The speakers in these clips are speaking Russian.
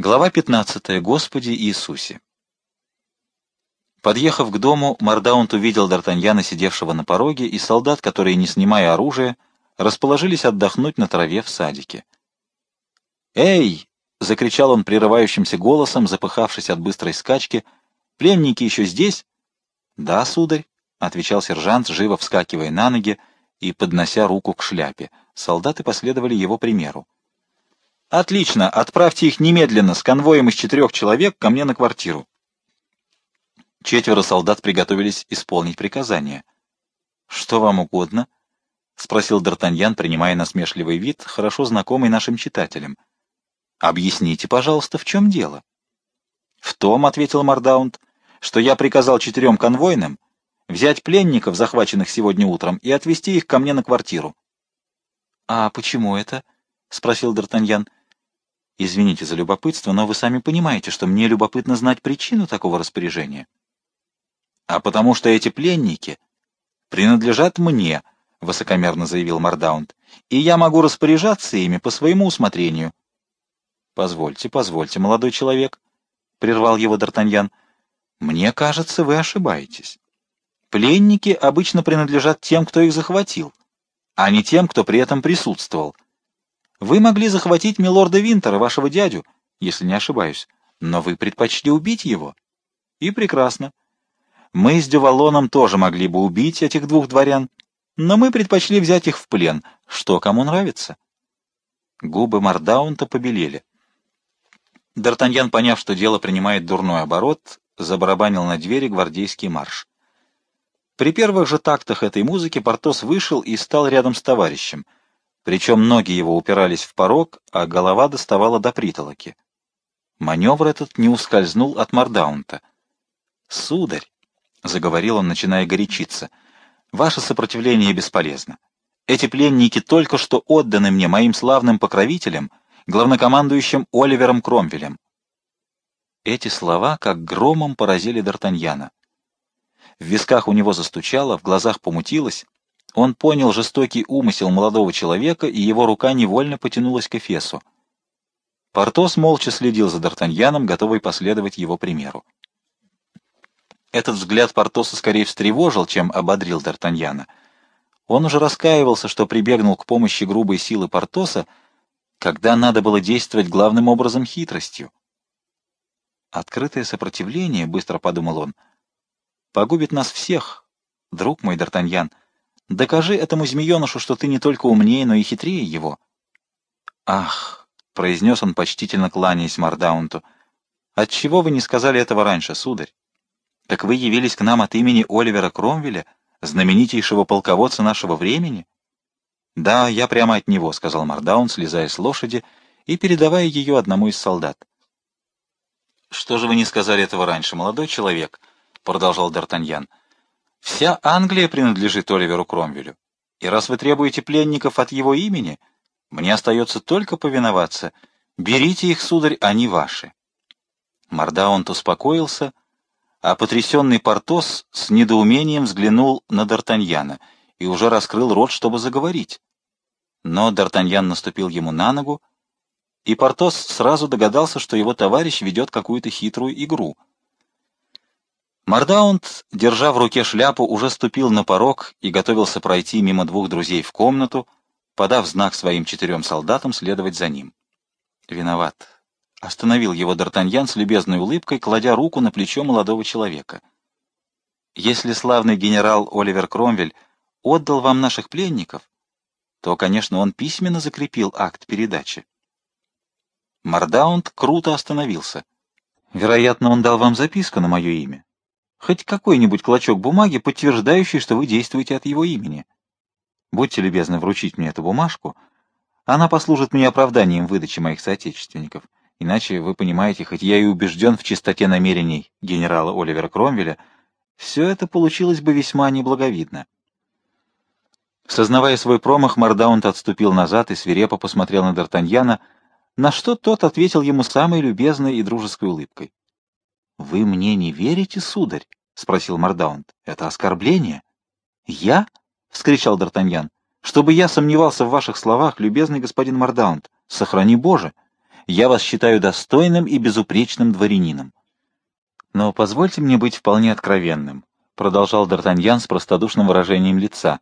Глава 15. Господи Иисусе. Подъехав к дому, Мардаунт увидел Д'Артаньяна, сидевшего на пороге, и солдат, которые, не снимая оружия, расположились отдохнуть на траве в садике. «Эй!» — закричал он прерывающимся голосом, запыхавшись от быстрой скачки. «Пленники еще здесь?» «Да, сударь», — отвечал сержант, живо вскакивая на ноги и поднося руку к шляпе. Солдаты последовали его примеру. «Отлично! Отправьте их немедленно с конвоем из четырех человек ко мне на квартиру». Четверо солдат приготовились исполнить приказание. «Что вам угодно?» — спросил Д'Артаньян, принимая насмешливый вид, хорошо знакомый нашим читателям. «Объясните, пожалуйста, в чем дело?» «В том, — ответил Мардаунд, — что я приказал четырем конвойным взять пленников, захваченных сегодня утром, и отвезти их ко мне на квартиру». «А почему это?» — спросил Д'Артаньян. Извините за любопытство, но вы сами понимаете, что мне любопытно знать причину такого распоряжения. А потому что эти пленники принадлежат мне, — высокомерно заявил Мардаунд, — и я могу распоряжаться ими по своему усмотрению. — Позвольте, позвольте, молодой человек, — прервал его Д'Артаньян, — мне кажется, вы ошибаетесь. Пленники обычно принадлежат тем, кто их захватил, а не тем, кто при этом присутствовал. Вы могли захватить милорда Винтера, вашего дядю, если не ошибаюсь, но вы предпочли убить его. И прекрасно. Мы с Дювалоном тоже могли бы убить этих двух дворян, но мы предпочли взять их в плен, что кому нравится. Губы Мардаунта побелели. Д'Артаньян, поняв, что дело принимает дурной оборот, забарабанил на двери гвардейский марш. При первых же тактах этой музыки Портос вышел и стал рядом с товарищем — причем ноги его упирались в порог, а голова доставала до притолоки. Маневр этот не ускользнул от Мардаунта. «Сударь», — заговорил он, начиная горячиться, — «ваше сопротивление бесполезно. Эти пленники только что отданы мне моим славным покровителем, главнокомандующим Оливером Кромвелем». Эти слова как громом поразили Д'Артаньяна. В висках у него застучало, в глазах помутилось, он понял жестокий умысел молодого человека, и его рука невольно потянулась к Эфесу. Портос молча следил за Д'Артаньяном, готовый последовать его примеру. Этот взгляд Портоса скорее встревожил, чем ободрил Д'Артаньяна. Он уже раскаивался, что прибегнул к помощи грубой силы Портоса, когда надо было действовать главным образом хитростью. «Открытое сопротивление, — быстро подумал он, — погубит нас всех, друг мой Д'Артаньян». Докажи этому змеенышу, что ты не только умнее, но и хитрее его. Ах, произнес он, почтительно кланяясь Мардаунту, отчего вы не сказали этого раньше, сударь? Так вы явились к нам от имени Оливера Кромвеля, знаменитейшего полководца нашего времени? Да, я прямо от него, сказал Мардаун, слезая с лошади и передавая ее одному из солдат. Что же вы не сказали этого раньше, молодой человек? продолжал Д'Артаньян. Вся Англия принадлежит Оливеру Кромвелю, и раз вы требуете пленников от его имени, мне остается только повиноваться. Берите их, сударь, они ваши. Мардаунт успокоился, а потрясенный Портос с недоумением взглянул на Д'Артаньяна и уже раскрыл рот, чтобы заговорить. Но Д'Артаньян наступил ему на ногу, и Портос сразу догадался, что его товарищ ведет какую-то хитрую игру — Мардаунд, держа в руке шляпу, уже ступил на порог и готовился пройти мимо двух друзей в комнату, подав знак своим четырем солдатам следовать за ним. «Виноват», — остановил его Д'Артаньян с любезной улыбкой, кладя руку на плечо молодого человека. «Если славный генерал Оливер Кромвель отдал вам наших пленников, то, конечно, он письменно закрепил акт передачи». Мардаунд круто остановился. «Вероятно, он дал вам записку на мое имя. Хоть какой-нибудь клочок бумаги, подтверждающий, что вы действуете от его имени. Будьте любезны вручить мне эту бумажку. Она послужит мне оправданием выдачи моих соотечественников. Иначе, вы понимаете, хоть я и убежден в чистоте намерений генерала Оливера Кромвеля, все это получилось бы весьма неблаговидно. Сознавая свой промах, Мардаунд отступил назад и свирепо посмотрел на Д'Артаньяна, на что тот ответил ему самой любезной и дружеской улыбкой. — Вы мне не верите, сударь? — спросил Мардаунд. — Это оскорбление. — Я? — вскричал Д'Артаньян. — Чтобы я сомневался в ваших словах, любезный господин Мардаунд, сохрани Боже. я вас считаю достойным и безупречным дворянином. Но позвольте мне быть вполне откровенным, продолжал Д'Артаньян с простодушным выражением лица.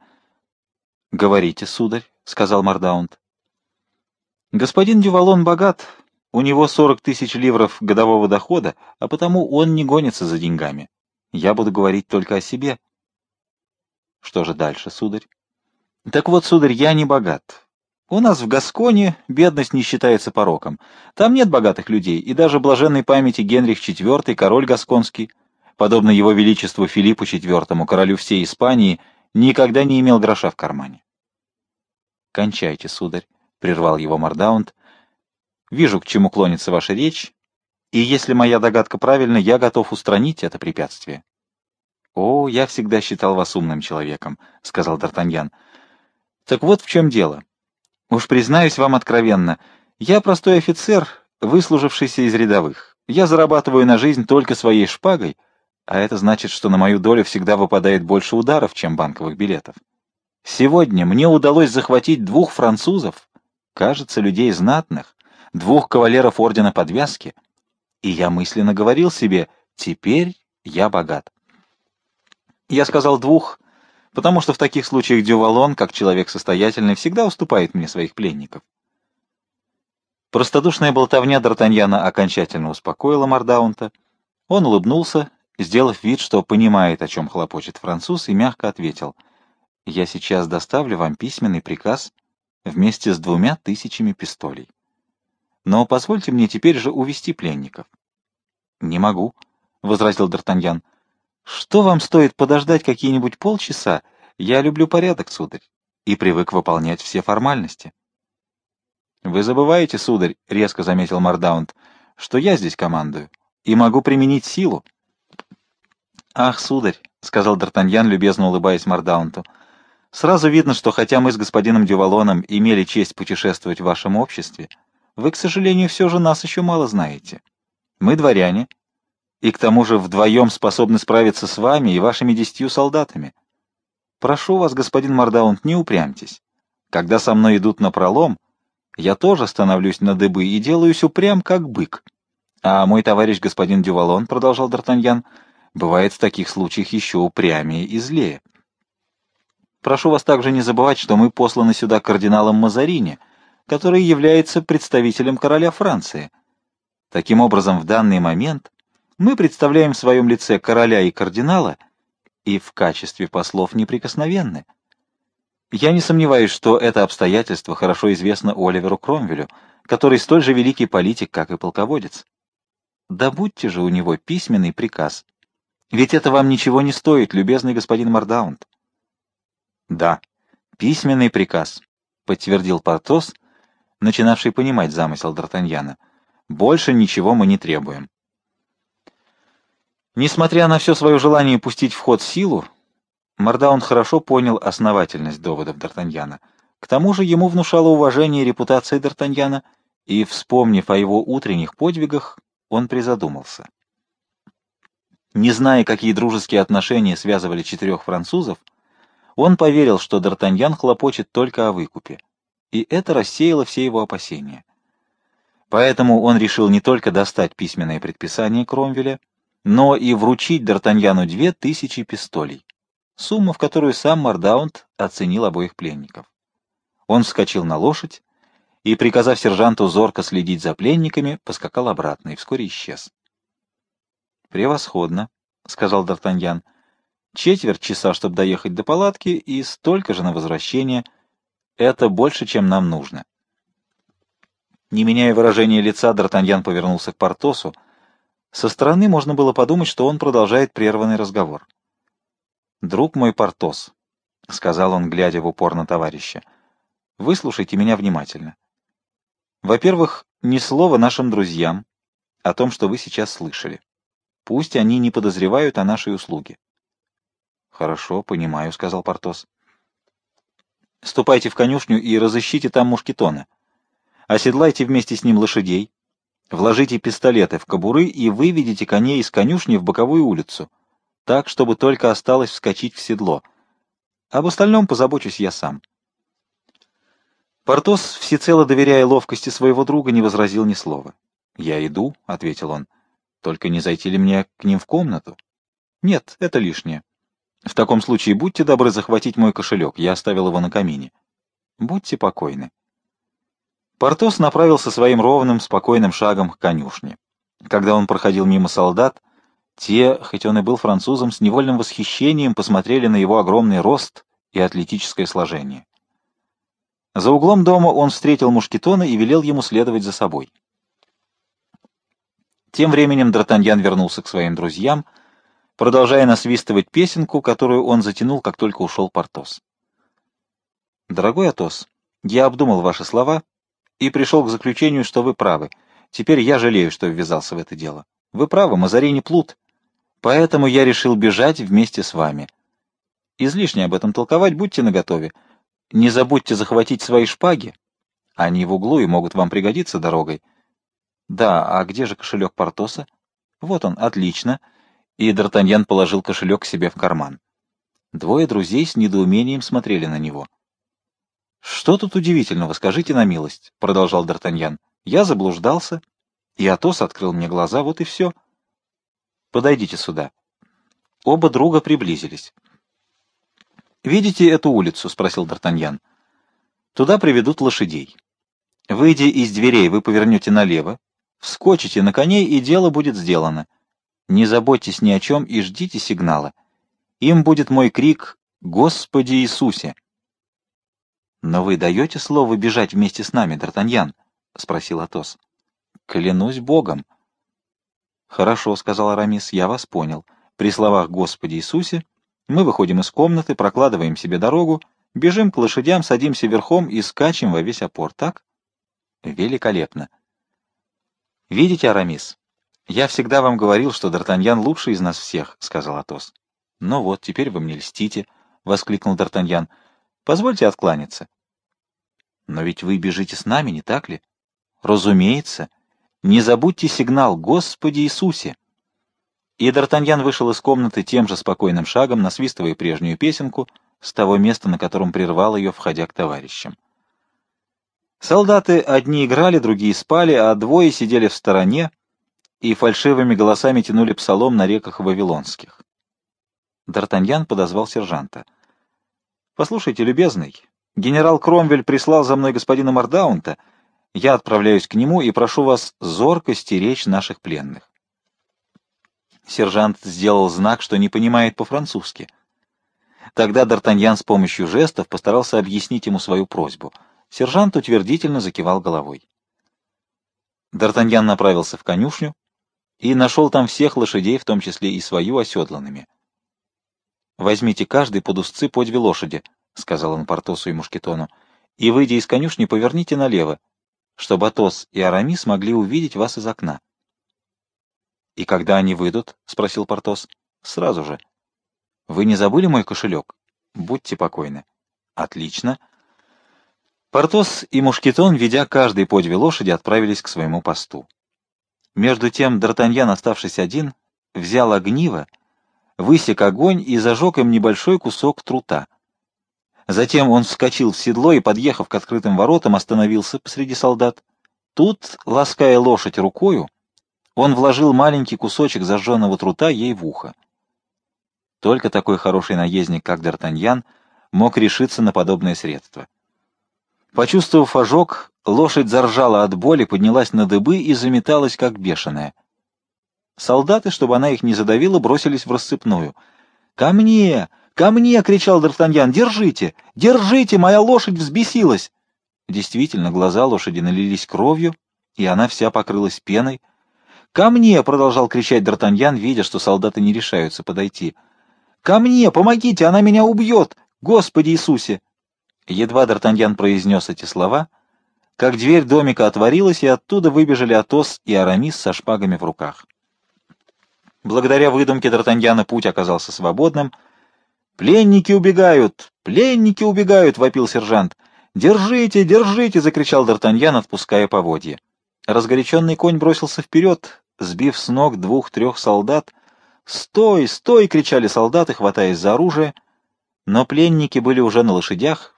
Говорите, сударь, сказал Мардаунд. Господин Дювалон богат, у него сорок тысяч ливров годового дохода, а потому он не гонится за деньгами. Я буду говорить только о себе. Что же дальше, сударь? Так вот, сударь, я не богат. У нас в Гасконе бедность не считается пороком. Там нет богатых людей, и даже блаженной памяти Генрих IV, король гасконский, подобно его величеству Филиппу IV, королю всей Испании, никогда не имел гроша в кармане. «Кончайте, сударь», — прервал его Мардаунд. «Вижу, к чему клонится ваша речь, и если моя догадка правильна, я готов устранить это препятствие». «О, я всегда считал вас умным человеком», — сказал Д'Артаньян. «Так вот в чем дело. Уж признаюсь вам откровенно, я простой офицер, выслужившийся из рядовых. Я зарабатываю на жизнь только своей шпагой, а это значит, что на мою долю всегда выпадает больше ударов, чем банковых билетов. Сегодня мне удалось захватить двух французов, кажется, людей знатных, двух кавалеров ордена подвязки, и я мысленно говорил себе, теперь я богат. Я сказал двух, потому что в таких случаях Дювалон, как человек состоятельный, всегда уступает мне своих пленников. Простодушная болтовня Д'Артаньяна окончательно успокоила Мардаунта. Он улыбнулся, сделав вид, что понимает, о чем хлопочет француз, и мягко ответил — я сейчас доставлю вам письменный приказ вместе с двумя тысячами пистолей. Но позвольте мне теперь же увести пленников. — Не могу, — возразил Д'Артаньян. — Что вам стоит подождать какие-нибудь полчаса? Я люблю порядок, сударь, и привык выполнять все формальности. — Вы забываете, сударь, — резко заметил Мардаунд, — что я здесь командую и могу применить силу. — Ах, сударь, — сказал Д'Артаньян, любезно улыбаясь Мардаунту, — Сразу видно, что хотя мы с господином Дювалоном имели честь путешествовать в вашем обществе, вы, к сожалению, все же нас еще мало знаете. Мы дворяне, и к тому же вдвоем способны справиться с вами и вашими десятью солдатами. Прошу вас, господин Мордаунт, не упрямьтесь. Когда со мной идут на пролом, я тоже становлюсь на дыбы и делаюсь упрям, как бык. А мой товарищ господин Дювалон, — продолжал Д'Артаньян, — бывает в таких случаях еще упрямее и злее. Прошу вас также не забывать, что мы посланы сюда кардиналом Мазарини, который является представителем короля Франции. Таким образом, в данный момент мы представляем в своем лице короля и кардинала и в качестве послов неприкосновенны. Я не сомневаюсь, что это обстоятельство хорошо известно Оливеру Кромвелю, который столь же великий политик, как и полководец. Добудьте же у него письменный приказ. Ведь это вам ничего не стоит, любезный господин Мардаунд. Да, письменный приказ, подтвердил Портос, начинавший понимать замысел Д'Артаньяна. Больше ничего мы не требуем. Несмотря на все свое желание пустить в ход силу, Мардаун хорошо понял основательность доводов Д'Артаньяна. К тому же ему внушало уважение репутация Д'Артаньяна, и, вспомнив о его утренних подвигах, он призадумался. Не зная, какие дружеские отношения связывали четырех французов, он поверил, что Д'Артаньян хлопочет только о выкупе, и это рассеяло все его опасения. Поэтому он решил не только достать письменное предписание Кромвеля, но и вручить Д'Артаньяну две тысячи пистолей, сумму, в которую сам Мордаунд оценил обоих пленников. Он вскочил на лошадь и, приказав сержанту зорко следить за пленниками, поскакал обратно и вскоре исчез. «Превосходно», — сказал Д'Артаньян, — четверть часа, чтобы доехать до палатки, и столько же на возвращение. Это больше, чем нам нужно. Не меняя выражения лица, Д'Артаньян повернулся к Портосу. Со стороны можно было подумать, что он продолжает прерванный разговор. «Друг мой Портос», — сказал он, глядя в упор на товарища, — «выслушайте меня внимательно. Во-первых, ни слова нашим друзьям о том, что вы сейчас слышали. Пусть они не подозревают о нашей услуге. Хорошо, понимаю, сказал Портос. Ступайте в конюшню и разыщите там мушкетона. Оседлайте вместе с ним лошадей, вложите пистолеты в кобуры и выведите коней из конюшни в боковую улицу, так, чтобы только осталось вскочить в седло. Об остальном позабочусь я сам. Портос, всецело доверяя ловкости своего друга, не возразил ни слова. «Я иду», — ответил он. «Только не зайти ли мне к ним в комнату?» «Нет, это лишнее. В таком случае будьте добры захватить мой кошелек, я оставил его на камине». «Будьте покойны». Портос направился своим ровным, спокойным шагом к конюшне. Когда он проходил мимо солдат, те, хоть он и был французом, с невольным восхищением посмотрели на его огромный рост и атлетическое сложение. За углом дома он встретил Мушкетона и велел ему следовать за собой. Тем временем Д'Артаньян вернулся к своим друзьям, продолжая насвистывать песенку, которую он затянул, как только ушел Портос. «Дорогой Атос, я обдумал ваши слова и пришел к заключению, что вы правы. Теперь я жалею, что ввязался в это дело. Вы правы, Мазари не плут. Поэтому я решил бежать вместе с вами. Излишне об этом толковать, будьте наготове. Не забудьте захватить свои шпаги. Они в углу и могут вам пригодиться дорогой. Да, а где же кошелек Портоса? Вот он, отлично. И Д'Артаньян положил кошелек себе в карман. Двое друзей с недоумением смотрели на него. «Что тут удивительного, скажите на милость», — продолжал Д'Артаньян. «Я заблуждался, и Атос открыл мне глаза, вот и все. Подойдите сюда». Оба друга приблизились. «Видите эту улицу?» — спросил Д'Артаньян. «Туда приведут лошадей. Выйдя из дверей, вы повернете налево, вскочите на коней, и дело будет сделано. Не заботьтесь ни о чем и ждите сигнала. Им будет мой крик «Господи Иисусе!» «Но вы даете слово бежать вместе с нами, Д'Артаньян?» — спросил Атос. «Клянусь Богом». «Хорошо», — сказал Арамис, — «я вас понял. При словах «Господи Иисусе» Мы выходим из комнаты, прокладываем себе дорогу, бежим к лошадям, садимся верхом и скачем во весь опор, так? Великолепно. Видите, Арамис, я всегда вам говорил, что Д'Артаньян лучший из нас всех, — сказал Атос. Ну вот, теперь вы мне льстите, — воскликнул Д'Артаньян. Позвольте откланяться. Но ведь вы бежите с нами, не так ли? Разумеется. Не забудьте сигнал «Господи Иисусе». И Д'Артаньян вышел из комнаты тем же спокойным шагом, насвистывая прежнюю песенку с того места, на котором прервал ее, входя к товарищам. Солдаты одни играли, другие спали, а двое сидели в стороне и фальшивыми голосами тянули псалом на реках Вавилонских. Д'Артаньян подозвал сержанта. «Послушайте, любезный, генерал Кромвель прислал за мной господина Мардаунта. Я отправляюсь к нему и прошу вас зорко стеречь наших пленных. Сержант сделал знак, что не понимает по-французски. Тогда Д'Артаньян с помощью жестов постарался объяснить ему свою просьбу. Сержант утвердительно закивал головой. Д'Артаньян направился в конюшню и нашел там всех лошадей, в том числе и свою оседланными. «Возьмите каждый под узцы по две лошади», — сказал он Портосу и Мушкетону, — «и, выйдя из конюшни, поверните налево, чтобы Атос и Арамис могли увидеть вас из окна». «И когда они выйдут?» — спросил Портос. «Сразу же». «Вы не забыли мой кошелек?» «Будьте покойны». «Отлично». Портос и Мушкетон, ведя каждый по две лошади, отправились к своему посту. Между тем Д'Артаньян, оставшись один, взял огниво, высек огонь и зажег им небольшой кусок трута. Затем он вскочил в седло и, подъехав к открытым воротам, остановился посреди солдат. Тут, лаская лошадь рукою, он вложил маленький кусочек зажженного трута ей в ухо. Только такой хороший наездник, как Д'Артаньян, мог решиться на подобное средство. Почувствовав ожог, лошадь заржала от боли, поднялась на дыбы и заметалась, как бешеная. Солдаты, чтобы она их не задавила, бросились в рассыпную. «Ко мне! Ко мне!» — кричал Д'Артаньян. «Держите! Держите! Моя лошадь взбесилась!» Действительно, глаза лошади налились кровью, и она вся покрылась пеной, «Ко мне!» — продолжал кричать Д'Артаньян, видя, что солдаты не решаются подойти. «Ко мне! Помогите! Она меня убьет! Господи Иисусе!» Едва Д'Артаньян произнес эти слова, как дверь домика отворилась, и оттуда выбежали Атос и Арамис со шпагами в руках. Благодаря выдумке Д'Артаньяна путь оказался свободным. «Пленники убегают! Пленники убегают!» — вопил сержант. «Держите, держите!» — закричал Д'Артаньян, отпуская поводья. Разгоряченный конь бросился вперед, сбив с ног двух-трех солдат. «Стой! Стой!» — кричали солдаты, хватаясь за оружие. Но пленники были уже на лошадях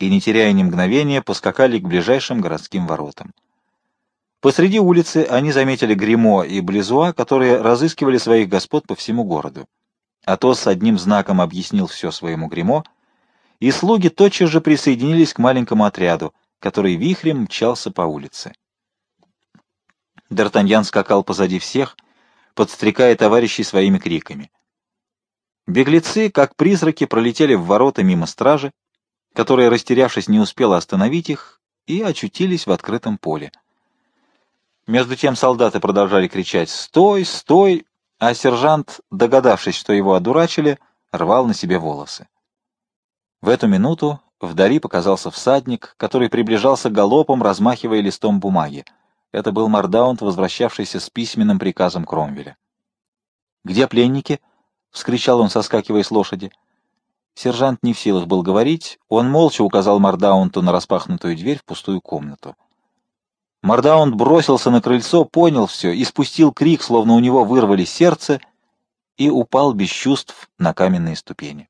и, не теряя ни мгновения, поскакали к ближайшим городским воротам. Посреди улицы они заметили Гримо и Близуа, которые разыскивали своих господ по всему городу. Атос одним знаком объяснил все своему Гримо, и слуги тотчас же присоединились к маленькому отряду, который вихрем мчался по улице. Д'Артаньян скакал позади всех, подстрекая товарищей своими криками. Беглецы, как призраки, пролетели в ворота мимо стражи, которая, растерявшись, не успела остановить их, и очутились в открытом поле. Между тем солдаты продолжали кричать «Стой! Стой!», а сержант, догадавшись, что его одурачили, рвал на себе волосы. В эту минуту вдали показался всадник, который приближался галопом, размахивая листом бумаги. Это был Мардаунт, возвращавшийся с письменным приказом Кромвеля. «Где пленники?» — вскричал он, соскакивая с лошади. Сержант не в силах был говорить, он молча указал Мардаунту на распахнутую дверь в пустую комнату. Мардаунт бросился на крыльцо, понял все и спустил крик, словно у него вырвали сердце, и упал без чувств на каменные ступени.